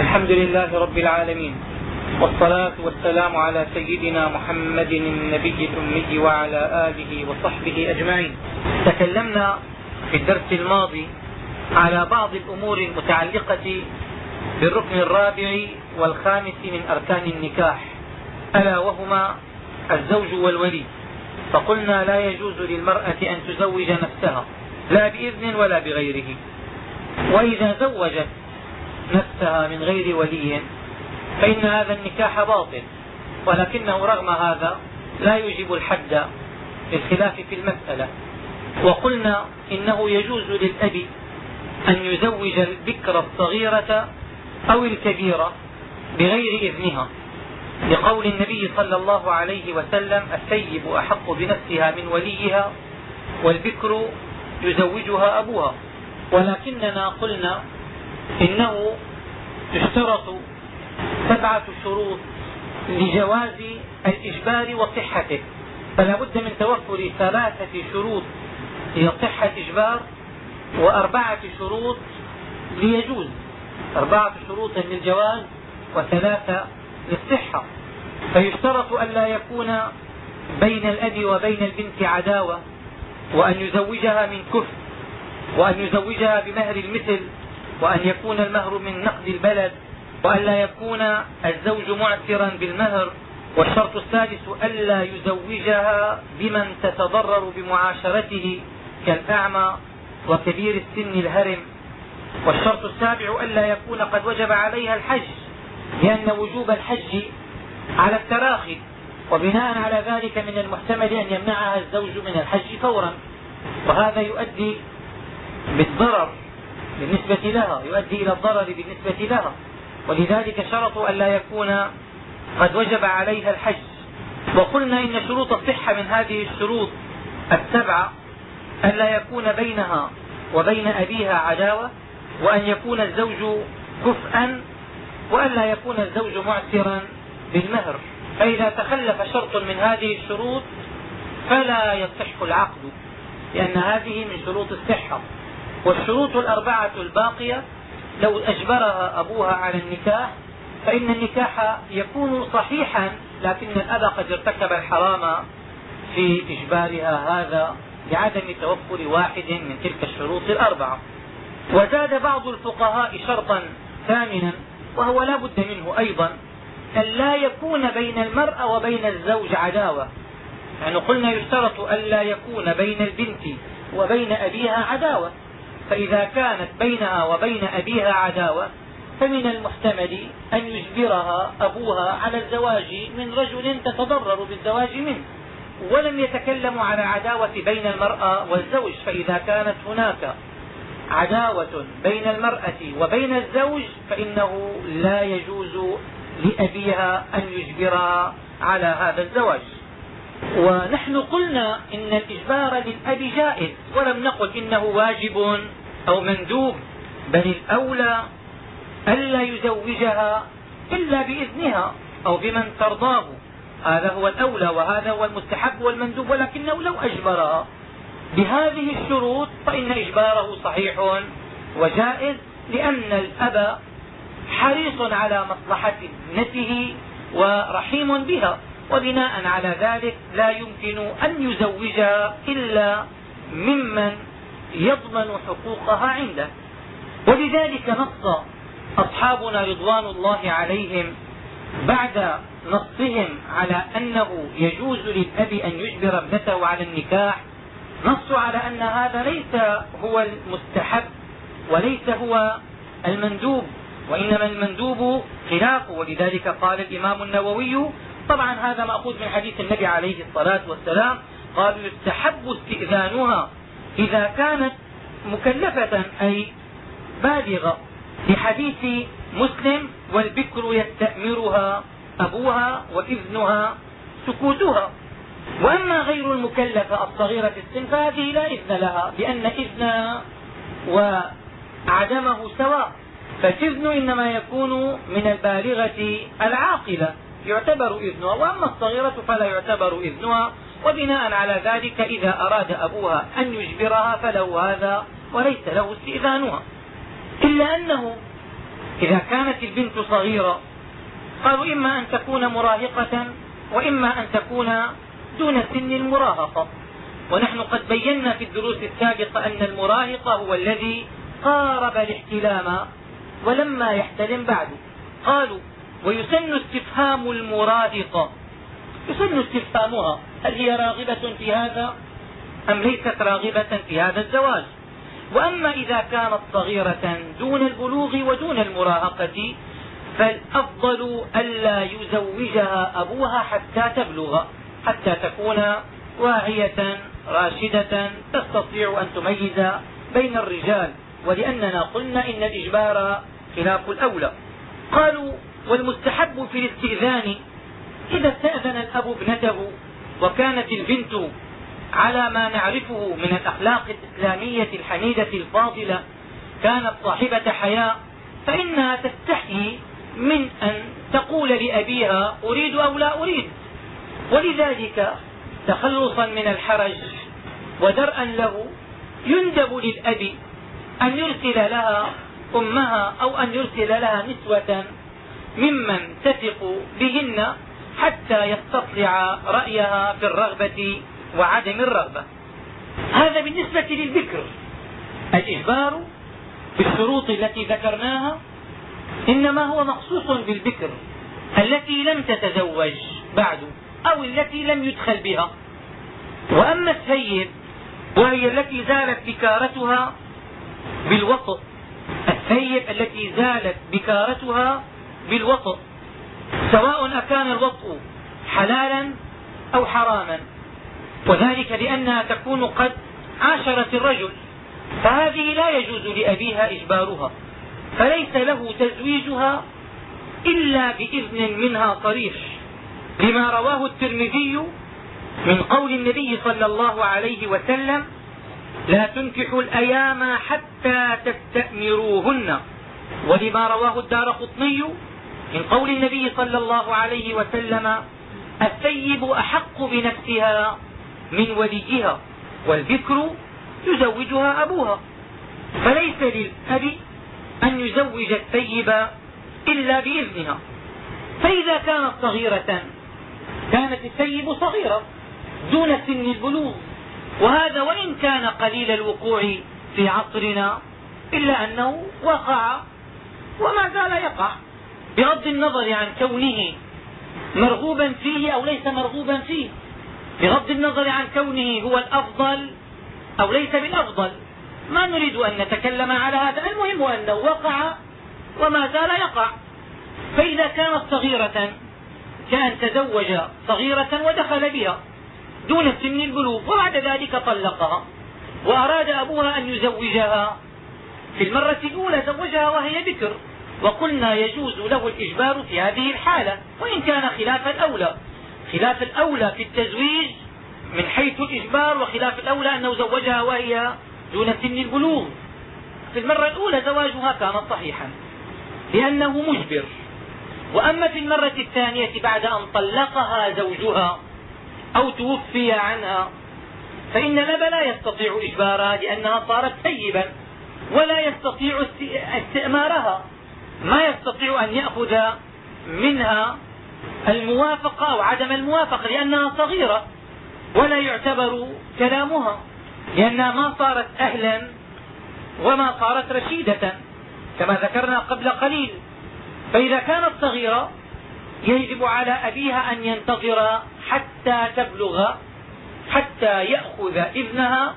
الحمد لله رب العالمين. والصلاة والسلام على سيدنا محمد النبي الأمي وعلى آله وصحبه أجمعين. تكلمنا في الدرس الماضي على بعض الأمور المتعلقة بالركن الرابع والخامس من أركان النكاح ألا وهما الزوج والولي. فقلنا لا يجوز للمرأة أن تزوج نفسها لا بإذن ولا بغيره. وإذا زوجت نفسها من غير ولي فإن هذا النكاح باطل ولكنه رغم هذا لا يوجب الحد للخلاف في المسألة. وقلنا إنه يجوز للأب أن يزوج البكر الصغيرة أو الكبيرة بغير إذنها لقول النبي صلى الله عليه وسلم السيب أحق بنفسها من وليها والبكر يزوجها أبوها. ولكننا قلنا إنه يشترط سبعة شروط لجواز الإجبار وصحته. فلا بد من توفر ثلاثة شروط لصحة إجبار وأربعة شروط ليجوز. أربعة شروط للجواز وثلاثة للصحة. فيشترط أن لا يكون بين الأب وبين البنت عداوة وأن يزوجها من كفر وأن يزوجها بمهر المثل وأن يكون المهر من نقد البلد وأن لا يكون الزوج معسرا بالمهر والشرط الثالث ألا يزوجها بمن تتضرر بمعاشرته كالأعمى وكبير السن الهرم. والشرط السابع ألا يكون قد وجب عليها الحج لأن وجوب الحج على التراخي وبناء على ذلك من المحتمل أن يمنعها الزوج من الحج فورا. وهذا يؤدي بالضرر. بالنسبة لها يؤدي إلى الضرر بالنسبة لها. ولذلك شرطوا أن لا يكون قد وجب عليها الحج. وقلنا إن شروط الصحة من هذه الشروط السبعة أن لا يكون بينها وبين أبيها عداوة وأن يكون الزوج كفءا وأن لا يكون الزوج معسرا بالمهر. فإذا تخلف شرط من هذه الشروط فلا يصح العقد لأن هذه من شروط الصحة. والشروط الأربعة الباقية لو أجبرها أبوها على النكاح فإن النكاح يكون صحيحا لكن الأب قد ارتكب الحرام في إجبارها هذا لعدم توفر واحد من تلك الشروط الأربعة. وزاد بعض الفقهاء شرطا ثامنا وهو لا بد منه أيضا أن لا يكون بين المرأة وبين الزوج عداوة. يعني قلنا يشترط أن لا يكون بين البنت وبين أبيها عداوة. فإذا كانت بينها وبين أبيها عداوة فمن المحتمل أن يجبرها أبوها على الزواج من رجل تتضرر بالزواج منه. ولم يتكلموا على عداوة بين المرأة والزوج فإذا كانت هناك عداوة بين المرأة وبين الزوج فإنه لا يجوز لأبيها أن يجبرها على هذا الزواج. ونحن قلنا إن الإجبار للأب جائز ولم نقل إنه واجب. أو مندوب بل الأولى ألا يزوجها إلا بإذنها أو بمن ترضاه. هذا هو الأولى وهذا هو المستحب والمندوب ولكنه لو أجبرها بهذه الشروط فإن إجباره صحيح وجائز لأن الأب حريص على مصلحة ابنته ورحيم بها وبناء على ذلك لا يمكن أن يزوجها إلا ممن يضمن حقوقها عنده. ولذلك نص أصحابنا رضوان الله عليهم بعد نصهم على أنه يجوز للأب أن يجبر ابنته على النكاح. نصوا على أن هذا ليس هو المستحب وليس هو المندوب وإنما المندوب خلافه ولذلك قال الإمام النووي طبعا هذا مأخوذ من حديث النبي عليه الصلاة والسلام قالوا يستحب استئذانها إذا كانت مكلفة أي بالغة في حديث مسلم والبكر يستأمرها أبوها وإذنها سكوتها. وأما غير المكلفة الصغيرة في السن فهذه لا إذن لها لأن إذنها وعدمه سواء. فالإذن إنما يكون من البالغة العاقلة يعتبر إذنها. وأما الصغيرة فلا يعتبر إذنها. وبناء على ذلك إذا أراد أبوها أن يجبرها فله هذا وليس له استئذانها. إلا أنه إذا كانت البنت صغيرة قالوا إما أن تكون مراهقة وإما أن تكون دون سن المراهقة. ونحن قد بينا في الدروس السابقة أن المراهق هو الذي قارب الاحتلام ولما يحتلم بعد قالوا ويسن استفهام المراهقة يسن استفهامها هل هي راغبة في هذا أم ليست راغبة في هذا الزواج؟ وأما إذا كانت صغيرة دون البلوغ ودون المراهقة فالأفضل ألا يزوجها أبوها حتى تبلغ حتى تكون واعية راشدة تستطيع أن تميز بين الرجال. ولأننا قلنا إن الإجبار خلاف الأولى. قالوا والمستحب في الاستئذان إذا استأذن الأب ابنته وكانت البنت على ما نعرفه من الأخلاق الإسلامية الحميدة الفاضلة كانت صاحبة حياء فإنها تستحيي من أن تقول لأبيها أريد أو لا أريد. ولذلك تخلصا من الحرج ودرءا له يندب للأب أن يرسل لها أمها أو أن يرسل لها نسوة ممن تثق بهن. حتى يستطلع رأيها في الرغبة وعدم الرغبة. هذا بالنسبة للبكر الإجبار بالشروط التي ذكرناها إنما هو مخصوص بالبكر التي لم تتزوج بعد أو التي لم يدخل بها. وأما السيد وهي التي زالت بكارتها بالوطء الثيب التي زالت بكارتها بالوطء. سواء أكان الوطء حلالا أو حراما. وذلك لأنها تكون قد عاشرت الرجل فهذه لا يجوز لأبيها إجبارها فليس له تزويجها إلا بإذن منها صريح لما رواه الترمذي من قول النبي صلى الله عليه وسلم لا تنكحوا الأيام حتى تستأمروهن ولما رواه الدار قطني من قول النبي صلى الله عليه وسلم الثيب أحق بنفسها من وليها والبكر يزوجها أبوها. فليس للأب أن يزوج الثيب إلا بإذنها. فإذا كانت صغيرة كانت الثيب صغيرة دون سن البلوغ. وهذا وإن كان قليل الوقوع في عصرنا إلا أنه وقع وما زال يقع. بغض النظر عن كونه مرغوبا فيه أو ليس مرغوبا فيه. بغض النظر عن كونه هو الأفضل أو ليس بالأفضل. ما نريد أن نتكلم على هذا. المهم أنه وقع وما زال يقع. فإذا كانت صغيرة كان تزوج صغيرة ودخل بها دون سن البلوغ وبعد ذلك طلقها وأراد أبوها أن يزوجها. في المرة الأولى زوجها وهي بكر. وقلنا يجوز له الإجبار في هذه الحالة وإن كان خلاف الأولى. خلاف الأولى في التزويج من حيث الإجبار وخلاف الأولى أنه زوجها وهي دون سن البلوغ. في المرة الأولى زواجها كان صحيحا لأنه مجبر. وأما في المرة الثانية بعد أن طلقها زوجها أو توفي عنها فإن الأب لا يستطيع إجبارها لأنها صارت ثيبا ولا يستطيع استئمارها. ما يستطيع أن يأخذ منها الموافقة أو عدم الموافقة لأنها صغيرة ولا يعتبر كلامها لأنها ما صارت أهلا وما صارت رشيدة كما ذكرنا قبل قليل. فإذا كانت صغيرة يجب على أبيها أن ينتظر حتى تبلغ حتى يأخذ ابنها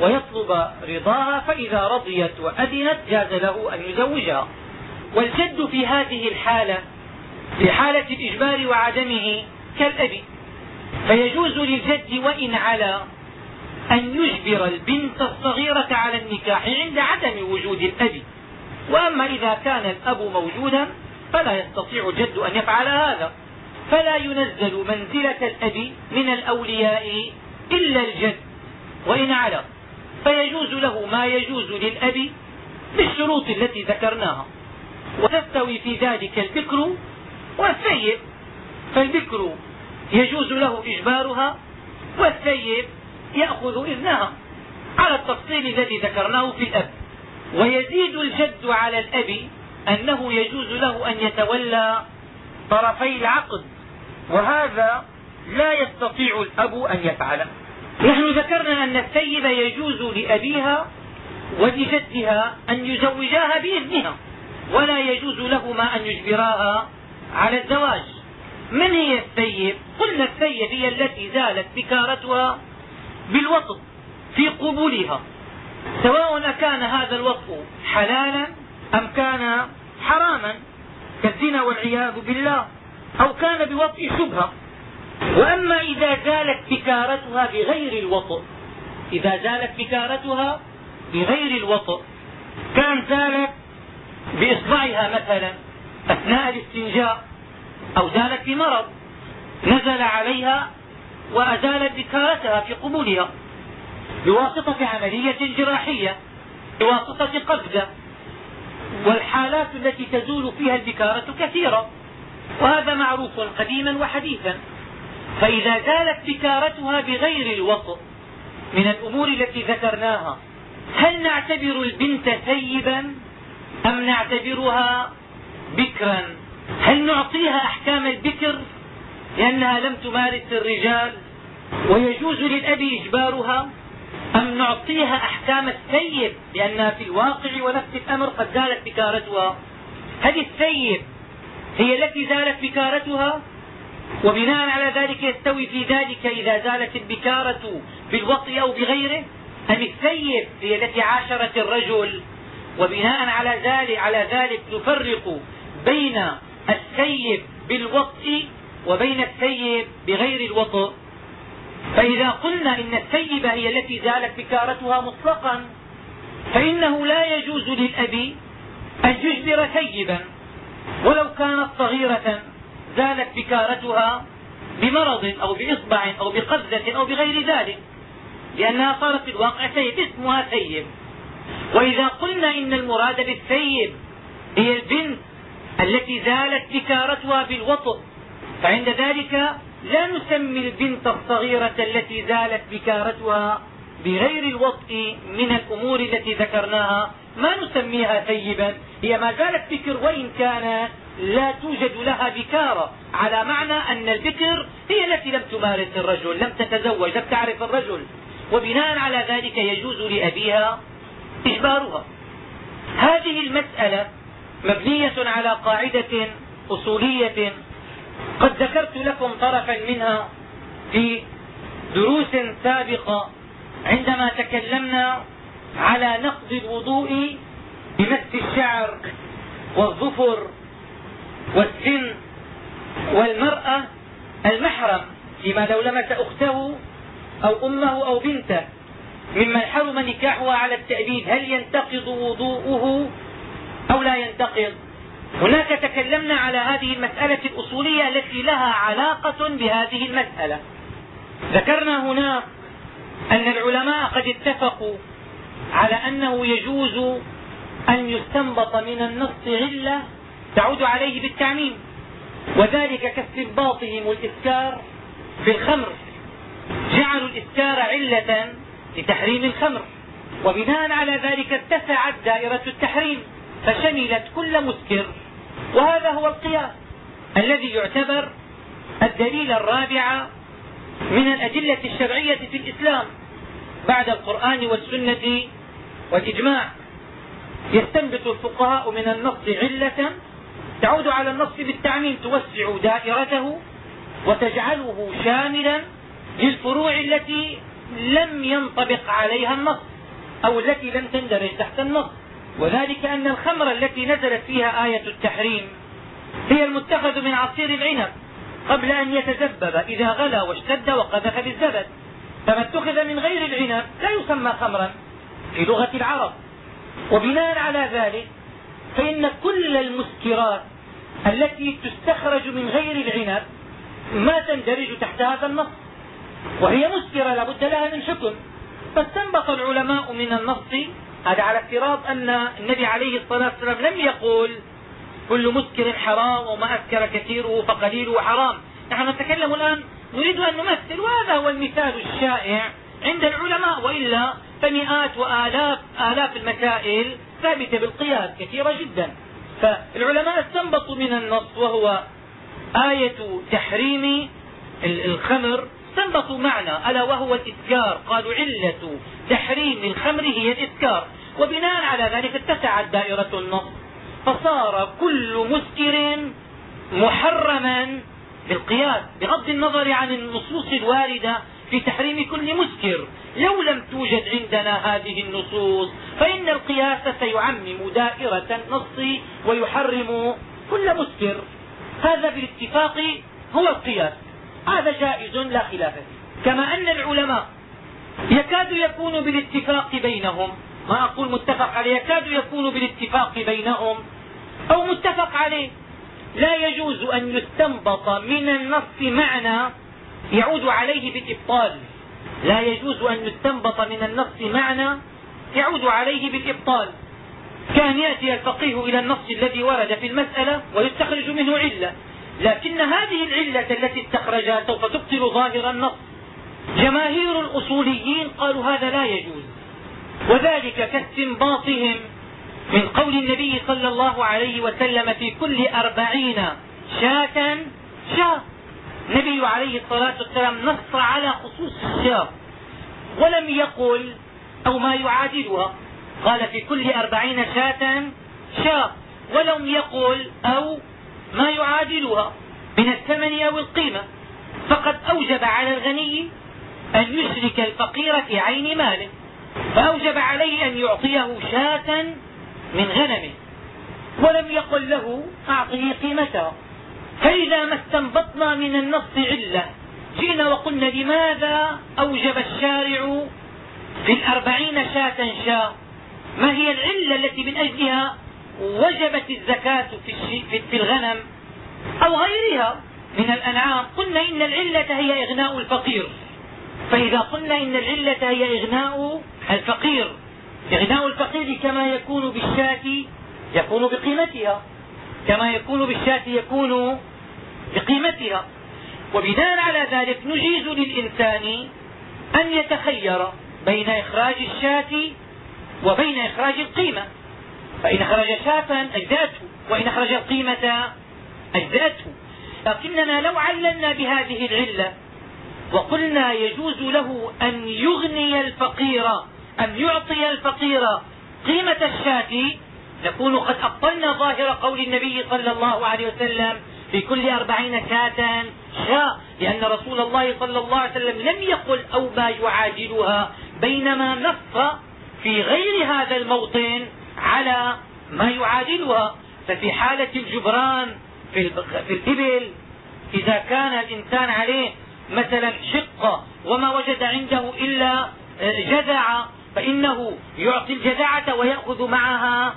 ويطلب رضاها فإذا رضيت وأذنت جاز له أن يزوجها. والجد في هذه الحالة في حالة الإجبار وعدمه كالأب. فيجوز للجد وإن علا أن يجبر البنت الصغيرة على النكاح عند عدم وجود الأب. وأما إذا كان الأب موجودا فلا يستطيع الجد أن يفعل هذا. فلا ينزل منزلة الأب من الأولياء إلا الجد وإن علا. فيجوز له ما يجوز للأب بالشروط التي ذكرناها. وتستوي في ذلك البكر والثيب فالبكر يجوز له إجبارها والثيب يأخذ إذنها. على التفصيل الذي ذكرناه في الأب. ويزيد الجد على الأب أنه يجوز له أن يتولى طرفي العقد. وهذا لا يستطيع الأب أن يفعله. نحن ذكرنا أن السيد يجوز لأبيها ولجدها أن يزوجاها بإذنها. ولا يجوز لهما أن يجبراها على الزواج. من هي السيب قلنا السيب هي التي زالت بكارتها بالوطء في قبولها. سواء كان هذا الوطء حلالا أم كان حراما كالزنا والعياذ بالله أو كان بوطء شبهة. وأما إذا زالت بكارتها بغير الوطء إذا زالت بكارتها بغير الوطء كان زالت بإصبعها مثلا أثناء الاستنجاء أو زالت بمرض نزل عليها وأزالت بكارتها في قبولها بواسطة عملية جراحية بواسطة قفزة والحالات التي تزول فيها البكارة كثيرة وهذا معروف قديما وحديثا فإذا زالت بكارتها بغير الوطء من الأمور التي ذكرناها هل نعتبر البنت ثيبا؟ أم نعتبرها بكرا؟ هل نعطيها أحكام البكر لأنها لم تمارس الرجال ويجوز للأب إجبارها؟ أم نعطيها أحكام الثيب لأنها في الواقع ونفس الأمر قد زالت بكارتها؟ هل الثيب هي التي زالت بكارتها؟ وبناء على ذلك يستوي في ذلك إذا زالت البكارة بالوطء أو بغيره؟ أم الثيب هي التي عاشرت الرجل وبناء على ذلك, على ذلك نفرق بين الثيب بالوطء وبين الثيب بغير الوطء فإذا قلنا إن الثيبة هي التي زالت بكارتها مطلقا فإنه لا يجوز للأب أن يجبر ثيبا ولو كانت صغيرة زالت بكارتها بمرض أو بإصبع أو بقفزة أو بغير ذلك لأنها صارت في الواقع ثيب اسمها ثيب وإذا قلنا إن المراد بالثيب هي البنت التي زالت بكارتها بالوطء فعند ذلك لا نسمي البنت الصغيرة التي زالت بكارتها بغير الوطء من الأمور التي ذكرناها. ما نسميها ثيبا؟ هي ما زالت بكر وإن كانت لا توجد لها بكارة على معنى أن البكر هي التي لم تمارس الرجل لم تتزوج لم تعرف الرجل. وبناء على ذلك يجوز لأبيها إجبارها هذه المسألة مبنية على قاعدة أصولية قد ذكرت لكم طرفا منها في دروس سابقة عندما تكلمنا على نقض الوضوء بمس الشعر والظفر والسن والمرأة المحرم فيما لو لمس أخته أو أمه أو بنته. ممن حرم نكاحها على التأبيد. هل ينتقض وضوءه أو لا ينتقض؟ هناك تكلمنا على هذه المسألة الأصولية التي لها علاقة بهذه المسألة. ذكرنا هنا أن العلماء قد اتفقوا على أنه يجوز أن يستنبط من النص علة تعود عليه بالتعميم وذلك كاستنباطهم الإسكار بالخمر. جعلوا الإسكار علة لتحريم الخمر. وبناء على ذلك اتسعت دائرة التحريم فشملت كل مسكر. وهذا هو القياس الذي يعتبر الدليل الرابع من الأدلة الشرعية في الإسلام بعد القرآن والسنة والإجماع. يستنبط الفقهاء من النص علة تعود على النص بالتعميم توسع دائرته وتجعله شاملا للفروع التي لم ينطبق عليها النص أو التي لم تندرج تحت النص. وذلك أن الخمر التي نزلت فيها آية التحريم هي المتخذ من عصير العنب قبل أن يتذبب إذا غلا واشتد وقذف بالزبد. فما اتخذ من غير العنب لا يسمى خمرا في لغة العرب. وبناء على ذلك فإن كل المسكرات التي تستخرج من غير العنب ما تندرج تحت هذا النص. وهي مسكرة لا بد لها من حكم فاستنبط العلماء من النص هذا على افتراض أن النبي عليه الصلاة والسلام لم يقول كل مسكر حرام وما أسكر كثيره فقليله حرام نحن نتكلم الآن نريد أن نمثل وهذا هو المثال الشائع عند العلماء وإلا فمئات وآلاف آلاف المسائل ثابتة بالقياس كثيرة جدا. فالعلماء استنبطوا من النص وهو آية تحريم الخمر استنبطوا معنى ألا وهو الإسكار قالوا علة تحريم الخمر هي الإسكار وبناء على ذلك اتسعت دائرة النص. فصار كل مسكر محرما بالقياس بغض النظر عن النصوص الواردة في تحريم كل مسكر. لو لم توجد عندنا هذه النصوص فإن القياس سيعمم دائرة النص ويحرم كل مسكر. هذا بالاتفاق هو القياس. هذا جائز لا خلاف فيه. كما أن العلماء يكاد يكون بالاتفاق بينهم ما أقول متفق عليه يكاد يكون بالاتفاق بينهم أو متفق عليه. لا يجوز أن يستنبط من النص معنى يعود عليه بالإبطال لا يجوز أن يستنبط من النص معنى يعود عليه بالإبطال كان يأتي الفقيه إلى النص الذي ورد في المسألة ويستخرج منه علة. لكن هذه العلة التي استخرجها سوف تبطل ظاهر النص. جماهير الأصوليين قالوا هذا لا يجوز. وذلك كاستنباطهم من قول النبي صلى الله عليه وسلم في كل أربعين شاة شاة. النبي عليه الصلاة والسلام نص على خصوص الشاة. ولم يقل أو ما يعادلها. قال في كل أربعين شاة شاة. ولم يقل أو ما يعادلها من الثمن أو القيمة. فقد أوجب على الغني أن يشرك الفقير في عين ماله فأوجب عليه أن يعطيه شاة من غنمه ولم يقل له أعطني قيمتها فإذا ما استنبطنا من النص علة جئنا وقلنا لماذا أوجب الشارع في الأربعين شاة شاة؟ ما هي العلة التي من أجلها وجبت الزكاة في الغنم أو غيرها من الأنعام. قلنا إن العلة هي إغناء الفقير. فإذا قلنا إن العلة هي إغناء الفقير إغناء الفقير كما يكون بالشاة يكون بقيمتها. كما يكون بالشاة يكون بقيمتها. وبناء على ذلك نجيز للإنسان أن يتخير بين إخراج الشاة وبين إخراج القيمة. فإن أخرج شاة أجزأته وإن أخرج القيمة أجزأته. لكننا لو عللنا بهذه العلة وقلنا يجوز له أن يغني الفقير أن يعطي الفقير قيمة الشاة نكون قد أبطلنا ظاهر قول النبي صلى الله عليه وسلم في كل أربعين شاة شاء لأن رسول الله صلى الله عليه وسلم لم يقل أو ما يعادلها بينما نص في غير هذا الموطن على ما يعادلها ففي حالة الجبران في, الإبل إذا كان الإنسان عليه مثلا شقة وما وجد عنده إلا جذعة فإنه يعطي الجذعة ويأخذ معها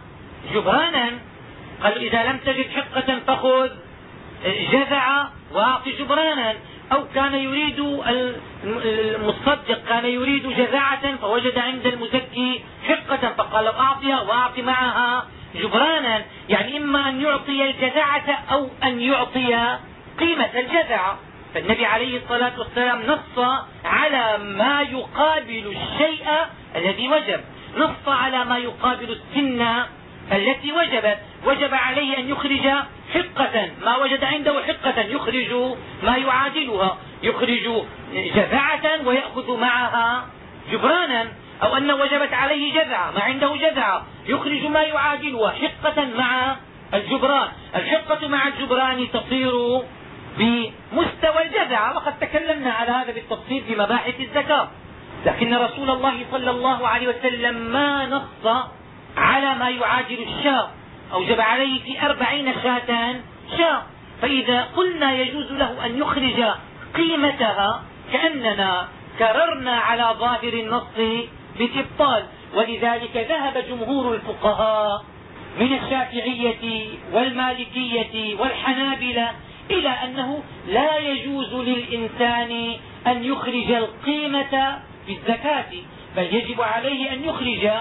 جبرانا. قال إذا لم تجد حقة فخذ جذعة وأعطي جبرانا. أو كان يريد المصدق كان يريد جذعة فوجد عند المزكي حقة فقال أعطيها وأعطي معها جبرانا. يعني إما أن يعطي الجذعة أو أن يعطي قيمة الجذعة فالنبي عليه الصلاة والسلام نص على ما يقابل الشيء الذي وجب نص على ما يقابل السنة التي وجبت وجب عليه أن يخرج حقة ما وجد عنده حقة يخرج ما يعادلها يخرج جذعة ويأخذ معها جبرانا أو أن وجبت عليه جذعة ما عنده جذعة يخرج ما يعادلها حقة مع الجبران. الحقة مع الجبران تصير بمستوى الجذعة. وقد تكلمنا على هذا بالتفصيل في مباحث الزكاة. لكن رسول الله صلى الله عليه وسلم ما نص على ما يعادل الشاة أوجب عليه في أربعين شاة شاة فإذا قلنا يجوز له أن يخرج قيمتها كأننا كررنا على ظاهر النص بالإبطال ولذلك ذهب جمهور الفقهاء من الشافعية والمالكية والحنابلة إلى أنه لا يجوز للإنسان أن يخرج القيمة في الزكاة بل يجب عليه أن يخرج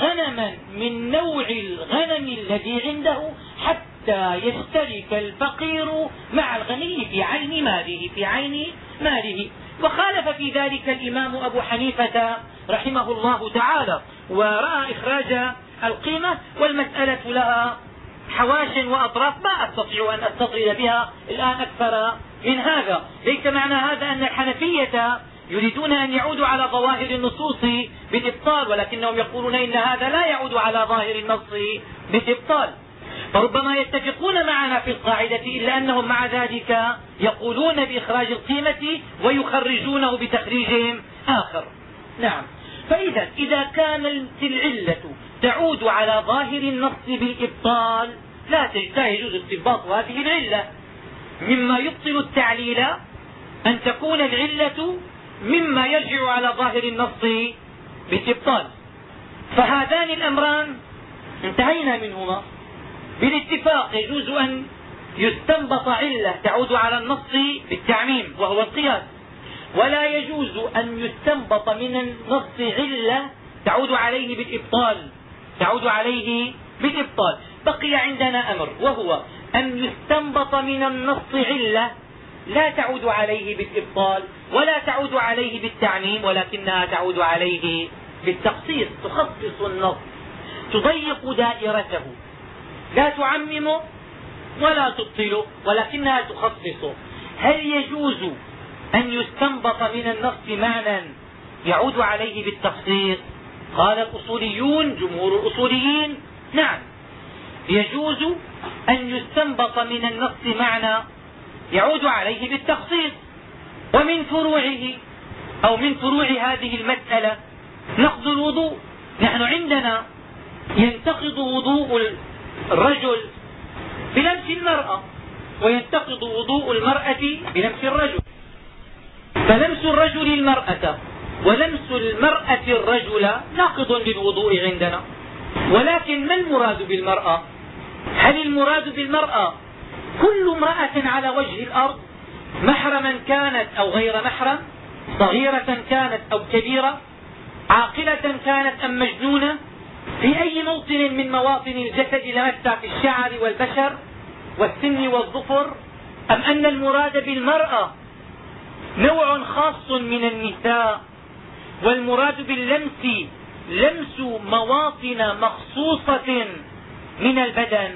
غنما من نوع الغنم الذي عنده حتى يشترك الفقير مع الغني في عين ماله في عين ماله. وخالف في ذلك الإمام أبو حنيفة رحمه الله تعالى ورأى إخراج القيمة والمسألة لها حواش وأطراف ما أستطيع أن أستصل بها الآن أكثر من هذا. ليس معنى هذا أن الحنفية يريدون أن يعودوا على ظواهر النصوص بالإبطال ولكنهم يقولون إن هذا لا يعود على ظاهر النص بالإبطال. فربما يتفقون معنا في القاعدة إلا أنهم مع ذلك يقولون بإخراج القيمة ويخرجونه بتخريج آخر. نعم. فإذا إذا كانت العلة تعود على ظاهر النص بالإبطال لا يجوز استنباط هذه العلة. مما يبطل التعليل أن تكون العلة مما يرجع على ظاهر النص بالابطال فهذان الأمران انتهينا منهما. بالاتفاق يجوز أن يستنبط علة تعود على النص بالتعميم وهو القياس. ولا يجوز أن يستنبط من النص علة تعود عليه بالإبطال. تعود عليه بالإبطال. بقي عندنا أمر وهو أن يستنبط من النص علة لا تعود عليه بالإبطال ولا تعود عليه بالتعميم ولكنها تعود عليه بالتخصيص تخصص النص. تضيق دائرته. لا تعممه ولا تبطله ولكنها تخصصه هل يجوز أن يستنبط من النص معنى يعود عليه بالتخصيص قال الأصوليون جمهور الأصوليين نعم. يجوز أن يستنبط من النص معنى يعود عليه بالتخصيص ومن فروعه أو من فروع هذه المسألة نقض الوضوء. نحن عندنا ينتقض وضوء الرجل بلمس المرأة وينتقض وضوء المرأة بلمس الرجل. فلمس الرجل المرأة ولمس المرأة الرجل ناقض للوضوء عندنا. ولكن ما المراد بالمرأة؟ هل المراد بالمرأة كل امرأة على وجه الأرض محرما كانت أو غير محرم صغيرة كانت أو كبيرة عاقلة كانت أم مجنونة في أي موطن من مواطن الجسد لمس في الشعر والبشر والسن والظفر أم أن المراد بالمرأة نوع خاص من النساء والمراد باللمس لمس مواطن مخصوصة من البدن.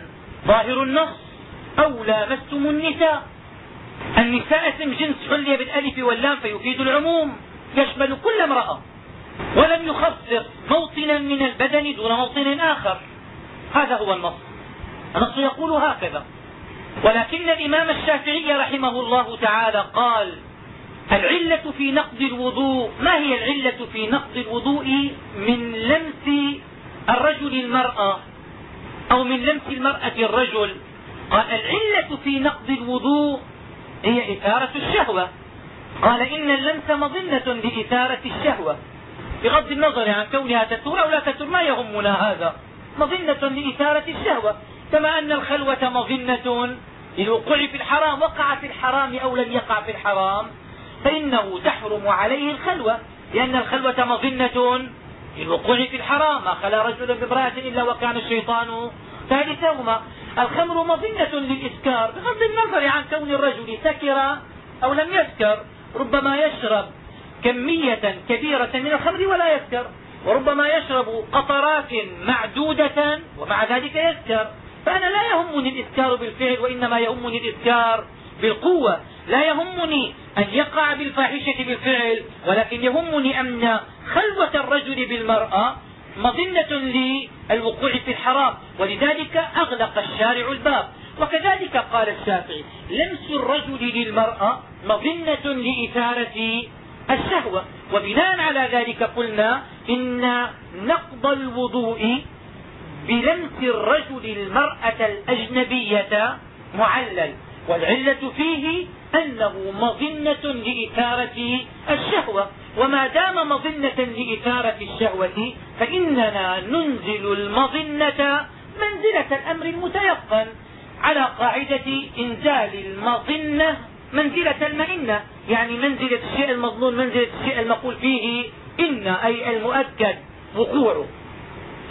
ظاهر النص أو لامستم النساء. النساء اسم جنس حلي بالألف واللام فيفيد العموم. يشمل كل امرأة. ولم يخصص موطنا من البدن دون موطن آخر. هذا هو النص. النص يقول هكذا. ولكن الإمام الشافعي رحمه الله تعالى قال العلة في نقض الوضوء. ما هي العلة في نقض الوضوء؟ من لمس الرجل المرأة أو من لمس المرأة الرجل. قال العلة في نقض الوضوء هي إثارة الشهوة. قال إن اللمس مظنة لإثارة الشهوة. بغض النظر عن كونها تتر أو لا تتر ما يهمنا هذا. مظنة لإثارة الشهوة. كما أن الخلوة مظنة للوقوع في الحرام. وقع في الحرام أو لم يقع في الحرام فإنه تحرم عليه الخلوة. لأن الخلوة مظنة للوقوع في الحرام. ما خلا رجل بامرأة إلا وكان الشيطان ثالثهما. الخمر مظنة للإسكار بغض النظر عن كون الرجل سكر أو لم يسكر ربما يشرب كمية كبيرة من الخمر ولا يسكر وربما يشرب قطرات معدودة ومع ذلك يسكر. فأنا لا يهمني الإسكار بالفعل وإنما يهمني الإسكار بالقوة. لا يهمني أن يقع بالفاحشة بالفعل ولكن يهمني أن خلوة الرجل بالمرأة مظنة للوقوع في الحرام. ولذلك أغلق الشارع الباب. وكذلك قال الشافعي لمس الرجل للمرأة مظنة لإثارة الشهوة. وبناء على ذلك قلنا إن نقض الوضوء بلمس الرجل المرأة الأجنبية معلل. والعلة فيه أنه مظنة لإثارة الشهوة. وما دام مظنة لإثارة الشهوة فإننا ننزل المظنة منزلة الأمر المتيقن على قاعدة إنزال المظنة منزلة المئنة. يعني منزلة الشيء المظنون منزلة الشيء المقول فيه إن أي المؤكد وقوعه.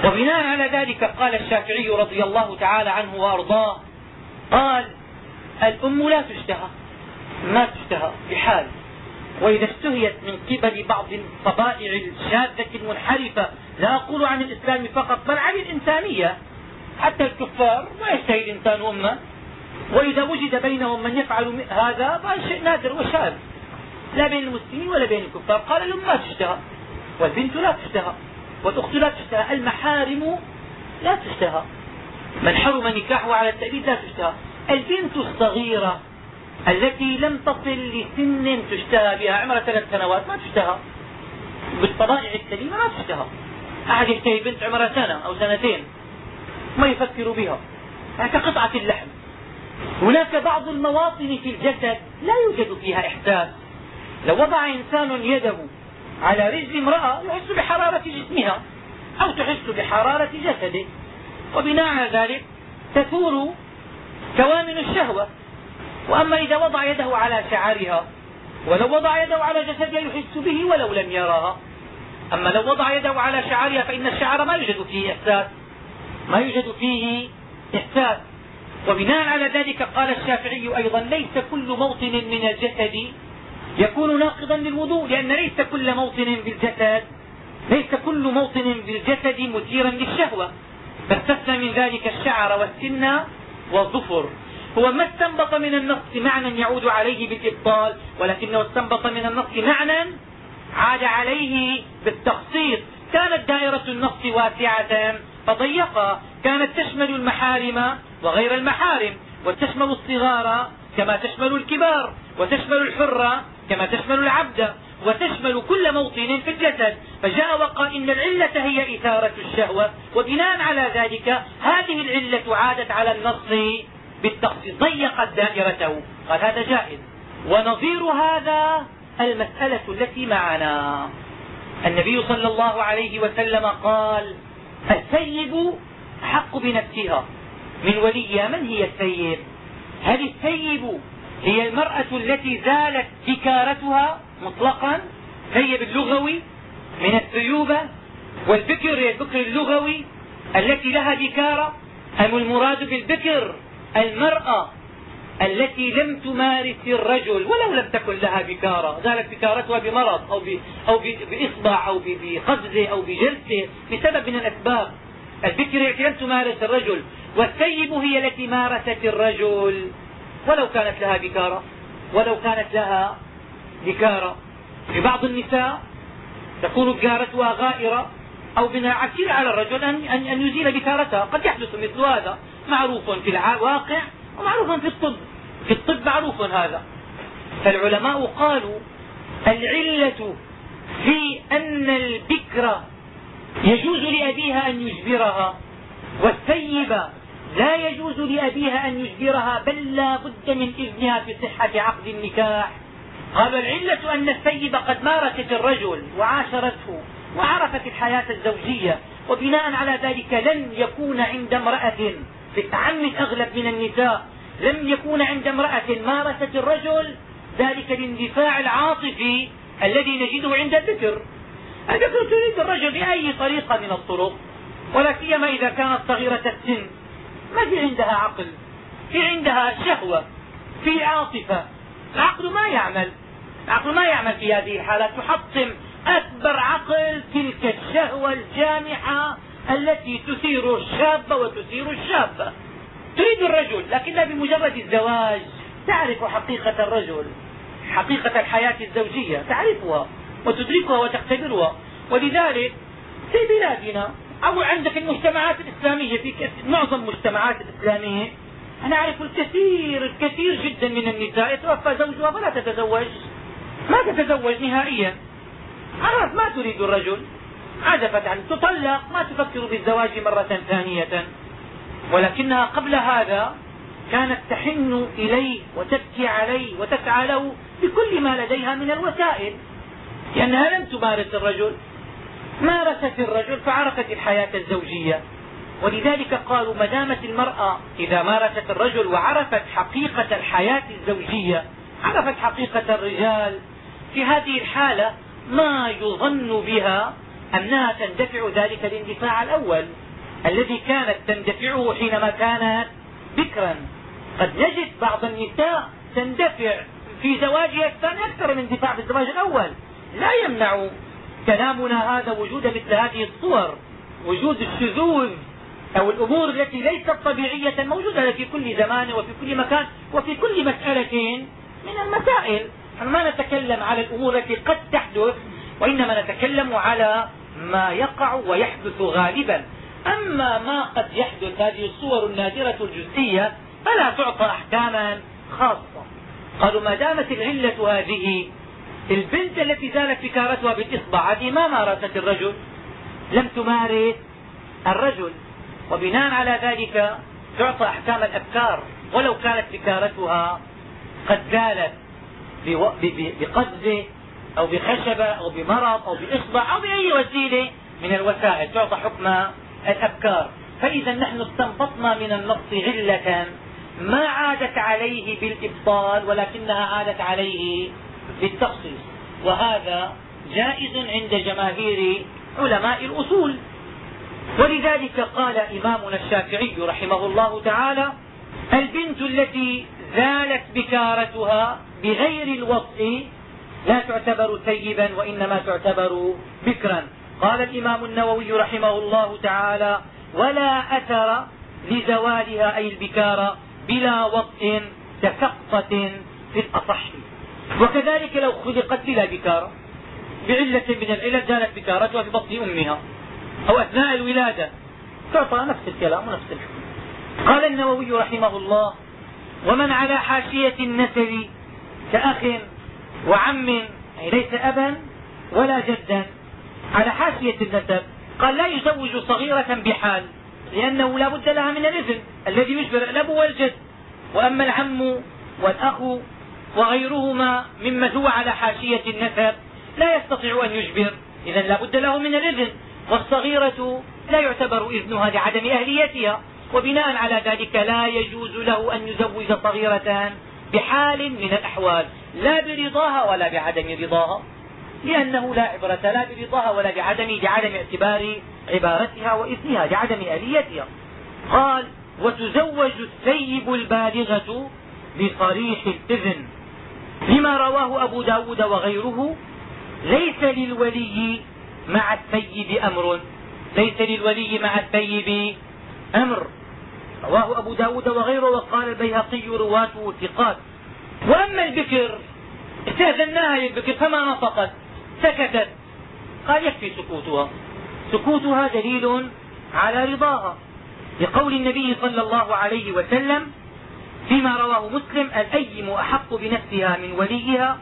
وبناء على ذلك قال الشافعي رضي الله تعالى عنه وأرضاه قال الأم لا تشتهى. ما تشتهى بحال. وإذا اشتهيت من قبل بعض الطبائع الشاذة المنحرفة لا أقول عن الإسلام فقط بل عن الإنسانية. حتى الكفار ما يشتهي الإنسان أمة. وإذا وجد بينهم من يفعل هذا فهذا شيء نادر وشاذ. لا بين المسلمين ولا بين الكفار. قال الأم ما تشتهى. والبنت لا تشتهى. والأخت لا تشتهى. المحارم لا تشتهى. من حرم نكاحه على التأبيد لا تشتهى. البنت الصغيرة التي لم تصل لسن تشتهى بها عمرها ثلاث سنوات ما تشتهى. بالطبائع السليمة ما تشتهى. أحد يشتهي بنت عمرها سنة أو سنتين ما يفكر بها. كقطعة اللحم. هناك بعض المواطن في الجسد لا يوجد فيها إحساس. لو وضع إنسان يده على رجل امرأة يحس بحرارة جسمها أو تحس بحرارة جسده. وبناء على ذلك تثور كوامن الشهوة. وأما إذا وضع يده على شعرها ولو وضع يده على جسدها يحس به ولو لم يراها. أما لو وضع يده على شعرها فإن الشعر ما يوجد فيه إحساس ما يوجد فيه إحساس. وبناء على ذلك قال الشافعي أيضا ليس كل موطن من الجسد يكون ناقضا للوضوء لأن ليس كل موطن بالجسد ليس كل موطن بالجسد مثيرا للشهوة. فاستثنى من ذلك الشعر والسن والظفر. هو ما استنبط من النص معنى يعود عليه بالإبطال ولكنه استنبط من النص معنى عاد عليه بالتخصيص. كانت دائرة النص واسعة فضيقا كانت تشمل المحارم وغير المحارم وتشمل الصغار كما تشمل الكبار وتشمل الحر كما تشمل العبد وتشمل كل موطن في الجسد. فجاء وقال إن العلة هي إثارة الشهوة وبناء على ذلك هذه العلة عادت على النص بالتخصيص ضيقت دائرته. قال هذا جائز. ونظير هذا المسألة التي معنا. النبي صلى الله عليه وسلم قال السيب أحق بنفسها من ولي من هي السيب؟ هل السيب هي المرأة التي زالت ذكارتها مطلقا؟ سيب اللغوي من الثيوبة والبكر هي البكر اللغوي التي لها ذكارة أم المراد بالبكر المرأة التي لم تمارس الرجل ولو لم تكن لها بكارة زالت بكارتها بمرض أو, أو بإصبع أو بقفزة أو بجلسة بسبب من الأسباب. البكر التي لم تمارس الرجل والثيب هي التي مارست الرجل ولو كانت لها بكارة ولو كانت لها بكارة. في بعض النساء تكون بكارتها غائرة أو عسير على الرجل أن, أن يزيل بكارتها قد يحدث مثل هذا. معروف في الواقع ومعروف في الطب. في الطب معروف هذا. فالعلماء قالوا العلة في أن البكر يجوز لأبيها أن يجبرها والثيب لا يجوز لأبيها أن يجبرها بل لا بد من إذنها في صحة عقد النكاح. قالوا العلة أن الثيب قد مارست الرجل وعاشرته. وعرفت الحياة الزوجية وبناء على ذلك لن يكون عند امرأة بالتعمد الأغلب من النساء لم يكون عند امرأة مارست الرجل ذلك الاندفاع العاطفي الذي نجده عند الذكر. الذكر تريد الرجل بأي طريقة من الطرق ولا سيما إذا كانت صغيرة السن ما في عندها عقل في عندها شهوة في عاطفة. العقل ما يعمل العقل ما يعمل في هذه الحالات تحطم أكبر عقل تلك الشهوة الجامحة التي تثير الشاب وتثير الشابة تريد الرجل لكنها بمجرد الزواج. تعرف حقيقة الرجل حقيقة الحياة الزوجية تعرفها وتدركها وتختبرها ولذلك في بلادنا أو عندك المجتمعات الإسلامية في معظم المجتمعات الإسلامية أنا أعرف الكثير الكثير جدا من النساء يتوفى زوجها فلا تتزوج. ما تتزوج نهائيا. خلاص ما تريد الرجل. عزفت عنه تطلق ما تفكر بالزواج مرة ثانية. ولكنها قبل هذا كانت تحن إليه وتبكي عليه وتسعى له بكل ما لديها من الوسائل. لأنها لم تمارس الرجل. مارست الرجل فعرفت الحياة الزوجية. ولذلك قالوا ما دامت المرأة إذا مارست الرجل وعرفت حقيقة الحياة الزوجية عرفت حقيقة الرجال في هذه الحالة ما يظن بها أنها تندفع ذلك الاندفاع الأول الذي كانت تندفعه حينما كانت بكرا. قد نجد بعض النساء تندفع في زواجها الثاني أكثر من اندفاع في الزواج الأول. لا يمنع كلامنا هذا وجود مثل هذه الصور وجود الشذوذ أو الأمور التي ليست طبيعية موجودة في كل زمان وفي كل مكان وفي كل مسألة من المسائل. نحن ما نتكلم على الأمور التي قد تحدث وإنما نتكلم على ما يقع ويحدث غالبا. أما ما قد يحدث هذه الصور النادرة الجزئية فلا تعطى أحكاما خاصة. قالوا ما دامت العلة هذه البنت التي زالت فكارتها بالإصبع هذه ما مارست الرجل؟ لم تمارس الرجل. وبناء على ذلك تعطى أحكام الأبكار ولو كانت فكارتها قد زالت. بقذف أو بخشبة أو بمرض أو بإصبع أو بأي وسيلة من الوسائل. تعطى حكم الأبكار فإذا نحن استنبطنا من النص علة ما عادت عليه بالإبطال ولكنها عادت عليه بالتخصيص. وهذا جائز عند جماهير علماء الأصول. ولذلك قال إمامنا الشافعي رحمه الله تعالى البنت التي زالت بكارتها بغير الوطء لا تعتبر ثيبا وإنما تعتبر بكرا. قال الإمام النووي رحمه الله تعالى ولا أثر لزوالها أي البكارة بلا وطء كسقطة في الأصح. وكذلك لو خلقت بلا بكارة بعلة من العلل زالت بكارتها في بطن أمها أو أثناء الولادة. تعطى نفس الكلام ونفس الحكم. قال النووي رحمه الله ومن على حاشية النسب كأخ وعم أي ليس أبا ولا جدا. على حاشية النسب. قال لا يزوج صغيرة بحال لأنه لا بد لها من الإذن. الذي يجبر الأب والجد. وأما العم والأخ وغيرهما ممن هو على حاشية النسب لا يستطيع أن يجبر. إذا لا بد له من الإذن. والصغيرة لا يعتبر إذنها لعدم أهليتها. وبناء على ذلك لا يجوز له أن يزوج صغيرة بحال من الأحوال لا برضاها ولا بعدم رضاها لأنه لا عبرة لا برضاها ولا بعدم لعدم اعتبار عبارتها وإذنها لعدم آليتها. قال وتزوج الثيب البالغة بصريح الإذن. لما رواه أبو ب داود وغيره ليس للولي مع الثيب أمر ليس للولي مع الثيب أمر. رواه أبو ب داود وغيره وقال البيهقي رواته ثقات. وأما البكر استاذناها للبكر فما نطقت سكتت. قال يكفي سكوتها. سكوتها دليل على رضاها. لقول النبي صلى الله عليه وسلم فيما رواه مسلم الأيم أحق بنفسها من وليها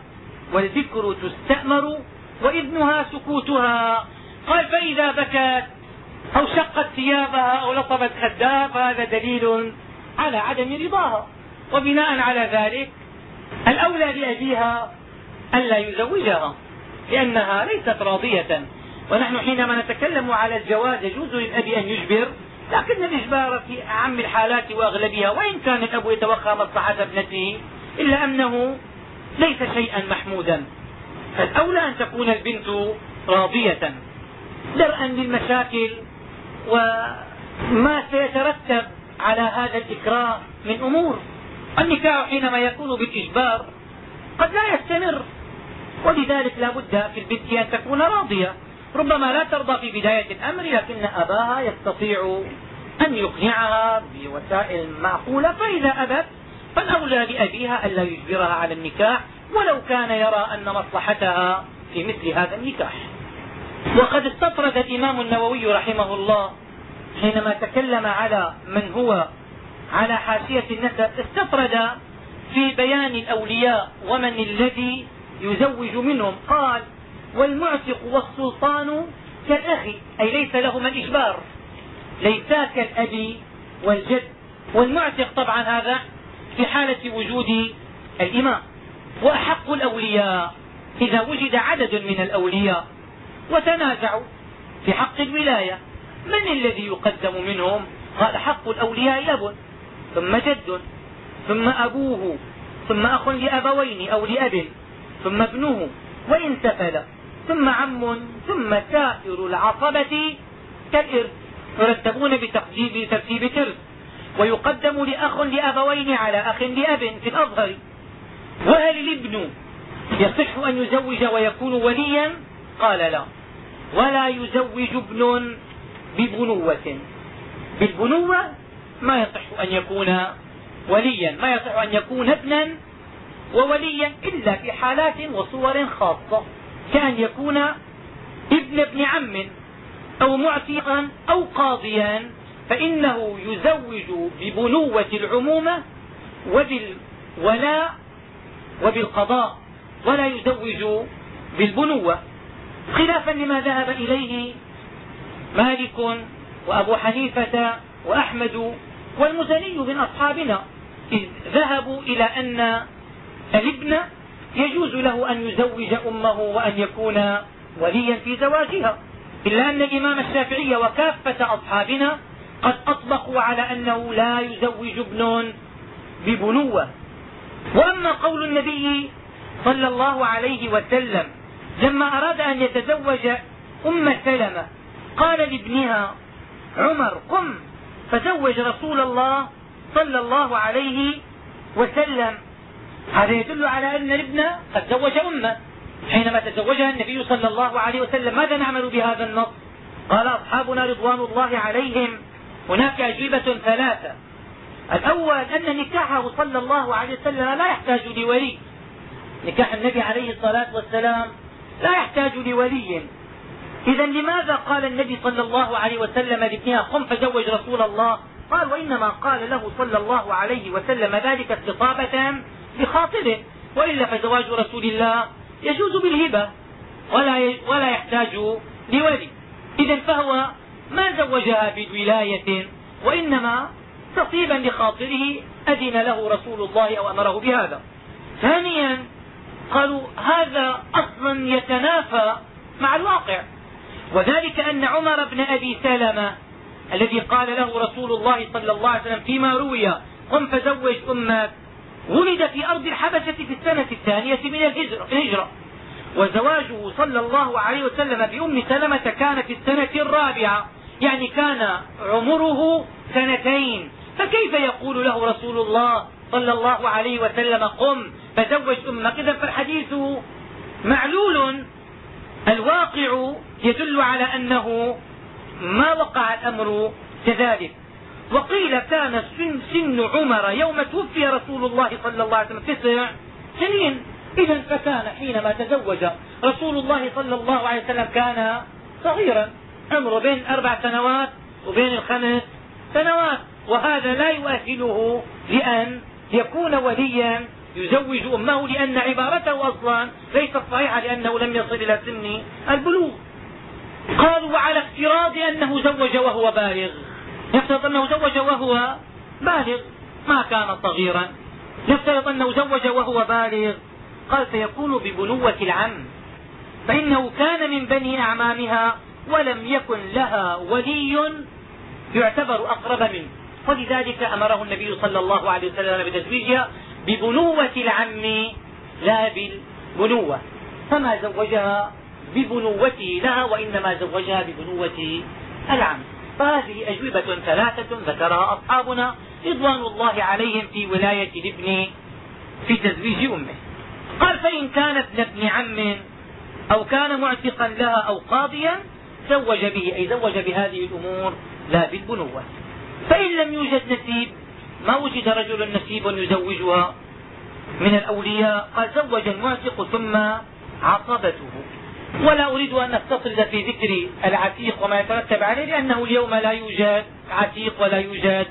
والبكر تستأمر وإذنها سكوتها. قال فإذا بكت أو شقت ثيابها أو لطمت خدها فهذا دليل على عدم رضاها. وبناء على ذلك الأولى لأبيها ألا يزوجها لأنها ليست راضية. ونحن حينما نتكلم على الجواز يجوز للأب أن يجبر لكن الإجبار في أعم الحالات وأغلبها وإن كان الأب يتوخى مصلحة ابنته إلا أنه ليس شيئا محمودا. فالأولى أن تكون البنت راضية. درءا للمشاكل وما سيترتب على هذا الإكراه من أمور. النكاح حينما يكون بالإجبار قد لا يستمر ولذلك لا بد في البنت أن تكون راضية. ربما لا ترضى في بداية الأمر لكن أباها يستطيع أن يقنعها بوسائل معقولة. فإذا أبت فالأولى لأبيها ألا يجبرها على النكاح ولو كان يرى أن مصلحتها في مثل هذا النكاح. وقد استطرد الإمام النووي رحمه الله حينما تكلم على من هو على حاشية النسب استطرد في بيان الأولياء ومن الذي يزوج منهم. قال والمعتق والسلطان كالأخ أي ليس لهما الإجبار ليسا كالأب والجد. والمعتق طبعا هذا في حالة وجود الإمام. وأحق الأولياء إذا وجد عدد من الأولياء. وتنازعوا في حق الولاية. من الذي يقدم منهم؟ قال حق الأولياء أب ثم جد ثم أبوه ثم أخ لأبوين أو لأب ثم ابنه وإن سفل ثم عم ثم سائر العصبة كالإرث. يرتبون بترتيب ترث ويقدم لأخ لأبوين على أخ لأب في الأظهر وهل الابن يصح أن يزوج ويكون وليا؟ قال لا. ولا يزوج ابن ببنوة. بالبنوة ما يصح أن يكون وليا ما يصح أن يكون ابنا ووليا إلا في حالات وصور خاصة. كان يكون ابن ابن عم أو معتقا أو قاضيا فإنه يزوج ببنوة العمومة وبالولاء وبالقضاء ولا يزوج بالبنوة. خلافا لما ذهب إليه مالك وأبو حنيفة وأحمد والمزني من أصحابنا إذ ذهبوا إلى أن الابن يجوز له أن يزوج أمه وأن يكون وليا في زواجها إلا أن الإمام الشافعي وكافة أصحابنا قد أطبقوا على أنه لا يزوج ابن ببنوة. وأما قول النبي صلى الله عليه وسلم لما أراد أن يتزوج أم سلمة قال لابنها عمر قم. فزوج رسول الله صلى الله عليه وسلم. هذا يدل على أن الابن قد زوج أمه. حينما تزوجها النبي صلى الله عليه وسلم ماذا نعمل بهذا النص؟ قال أصحابنا رضوان الله عليهم هناك أجوبة ثلاثة. الأول أن نكاحه صلى الله عليه وسلم لا يحتاج لولي. نكاح النبي عليه الصلاة والسلام لا يحتاج لولي. إذا لماذا قال النبي صلى الله عليه وسلم لابنها قم فزوج رسول الله؟ قال وإنما قال له صلى الله عليه وسلم ذلك استطابة بخاطره وإلا فزواج رسول الله يجوز بالهبة ولا ولا يحتاج لولي. إذا فهو ما زوجها بالولاية وإنما تطيبا لخاطره أذن له رسول الله أو أمره بهذا. ثانيا قالوا هذا أصلا يتنافى مع الواقع. وذلك أن عمر بن أبي سلمة الذي قال له رسول الله صلى الله عليه وسلم فيما روي قم فزوج أمك. ولد في أرض الحبشة في السنة الثانية من الهجرة. وزواجه صلى الله عليه وسلم بأم سلمة كان في السنة الرابعة يعني كان عمره سنتين. فكيف يقول له رسول الله صلى الله عليه وسلم قم فزوج أمك اذا فالحديث معلول. الواقع يدل على أنه ما وقع الأمر كذلك. وقيل كان سن, سن عمر يوم توفي رسول الله صلى الله عليه وسلم تسع سنين. إذا فكان حينما تزوج رسول الله صلى الله عليه وسلم كان صغيرا. عمره بين أربع سنوات وبين الخمس سنوات. وهذا لا يؤهله لأن يكون وليا يزوج أمه لأن عبارته أصلا ليست صحيحة لأنه لم يصل إلى سن البلوغ. قالوا وعلى افتراض أنه زوج وهو بالغ. يفترض أنه زوج وهو بالغ. ما كان صغيرا. يفترض أنه زوج وهو بالغ. قال سيكون ببنوة العم. فإنه كان من بني أعمامها ولم يكن لها ولي يعتبر أقرب منه. ولذلك أمره النبي صلى الله عليه وسلم بتزويجها ببنوة العم لا بالبنوة فما زوجها ببنوته لها وإنما زوجها ببنوة العم. فهذه أجوبة ثلاثة ذكرها أصحابنا رضوان الله عليهم في ولاية الابن في تزويج أمه. قال فإن كان ابن ابن عم أو كان معتقا لها أو قاضيا زوج به أي زوج بهذه الأمور لا بالبنوة فإن لم يوجد نسيب ما وجد رجل نسيب يزوجها من الأولياء؟ قال زوج المعتق ثم عصبته. ولا أريد أن نستطرد في ذكر العتيق وما يترتب عليه لأنه اليوم لا يوجد عتيق ولا يوجد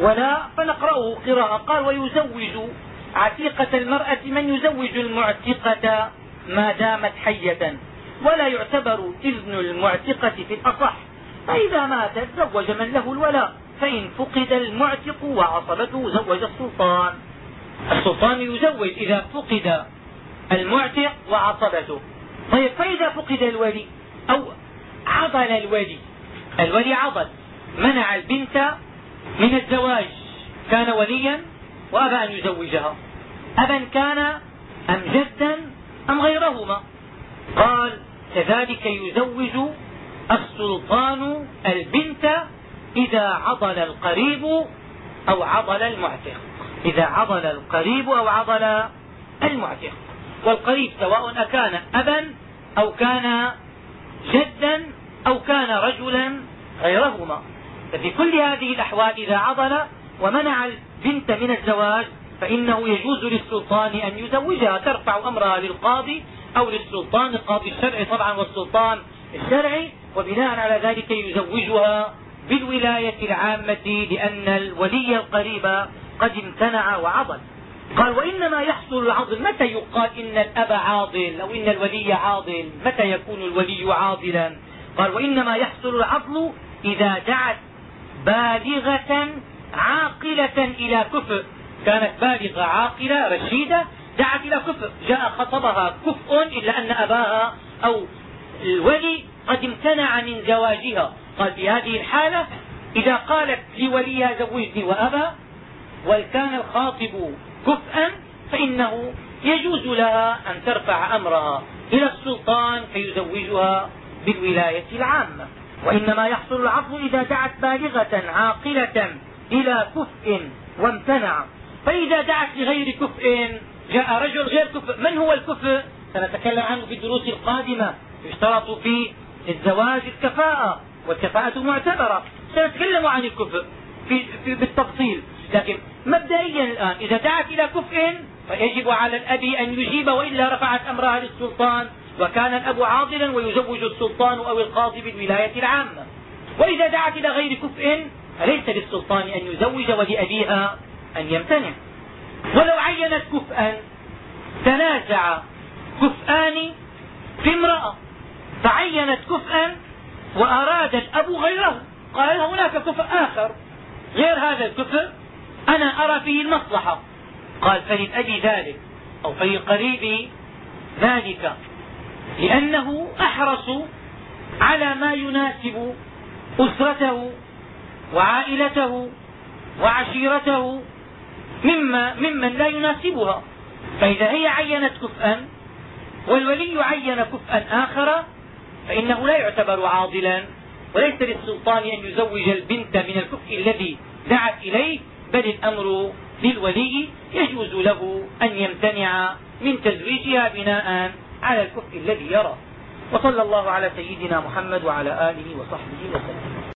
ولا فنقرأه قراءة. قال ويزوج عتيقة المرأة من يزوج المعتقة ما دامت حية ولا يعتبر إذن المعتقة في الأصح. فإذا ماتت زوج من له الولاء. فإن فقد المعتق وعصبته زوج السلطان. السلطان يزوج إذا فقد المعتق وعصبته. طيب فإذا فقد الولي أو عضل الولي الولي عضل منع البنت من الزواج كان وليا وأبى أن يزوجها. أبا كان أم جدا أم غيرهما. قال كذلك يزوج السلطان البنت إذا عضل القريب أو عضل المعتق. إذا عضل القريب أو عضل المعتق. والقريب سواء أكان أبا أو كان جدا أو كان رجلا غيرهما. ففي كل هذه الأحوال إذا عضل ومنع البنت من الزواج فإنه يجوز للسلطان أن يزوجها. ترفع أمرها للقاضي أو للسلطان. القاضي الشرعي طبعا والسلطان الشرعي وبناء على ذلك يزوجها بالولاية العامة لأن الولي القريب قد امتنع وعضل. قال وإنما يحصل العضل. متى يقال إن الأب عاضل؟ أو إن الولي عاضل؟ متى يكون الولي عاضلا؟ قال وإنما يحصل العضل إذا دعت بالغة عاقلة إلى كفء. كانت بالغة عاقلة رشيدة دعت إلى كفء. جاء خطبها كفء إلا أن أباها أو الولي قد امتنع من زواجها. قال في هذه الحالة إذا قالت لوليها زوجني وأبى وكان الخاطب كفءا فإنه يجوز لها أن ترفع أمرها إلى السلطان فيزوجها بالولاية العامة. وإنما يحصل العفو إذا دعت بالغة عاقلة إلى كفء وامتنع. فإذا دعت لغير كفء جاء رجل غير كفء. من هو الكفء؟ سنتكلم عنه في الدروس القادمة. يشترط في الزواج الكفاءة. والكفاءة معتبرة. سنتكلم عن الكفء في, في بالتفصيل. لكن مبدئيا الآن إذا دعت إلى كفء فيجب على الأب أن يجيب وإلا رفعت أمرها للسلطان وكان الأب عاضلا ويزوج السلطان أو القاضي بالولاية العامة. وإذا دعت إلى غير كفء فليس للسلطان أن يزوج ولأبيها أن يمتنع. ولو عينت كفءا تنازع كفآن في امرأة. فعينت كفءا وأراد الأب غيره. قال هناك كفء آخر. غير هذا الكفء أنا أرى فيه المصلحة. قال فللأب ذلك أو فللقريب ذلك. لأنه أحرص على ما يناسب أسرته وعائلته وعشيرته مما ممن لا يناسبها. فإذا هي عينت كفءا والولي عين كفءا آخر فإنه لا يعتبر عاضلا وليس للسلطان أن يزوج البنت من الكفء الذي دعت إليه بل الأمر للولي يجوز له أن يمتنع من تزويجها بناء على الكفء الذي يرى. وصلى الله على سيدنا محمد وعلى آله وصحبه وسلم.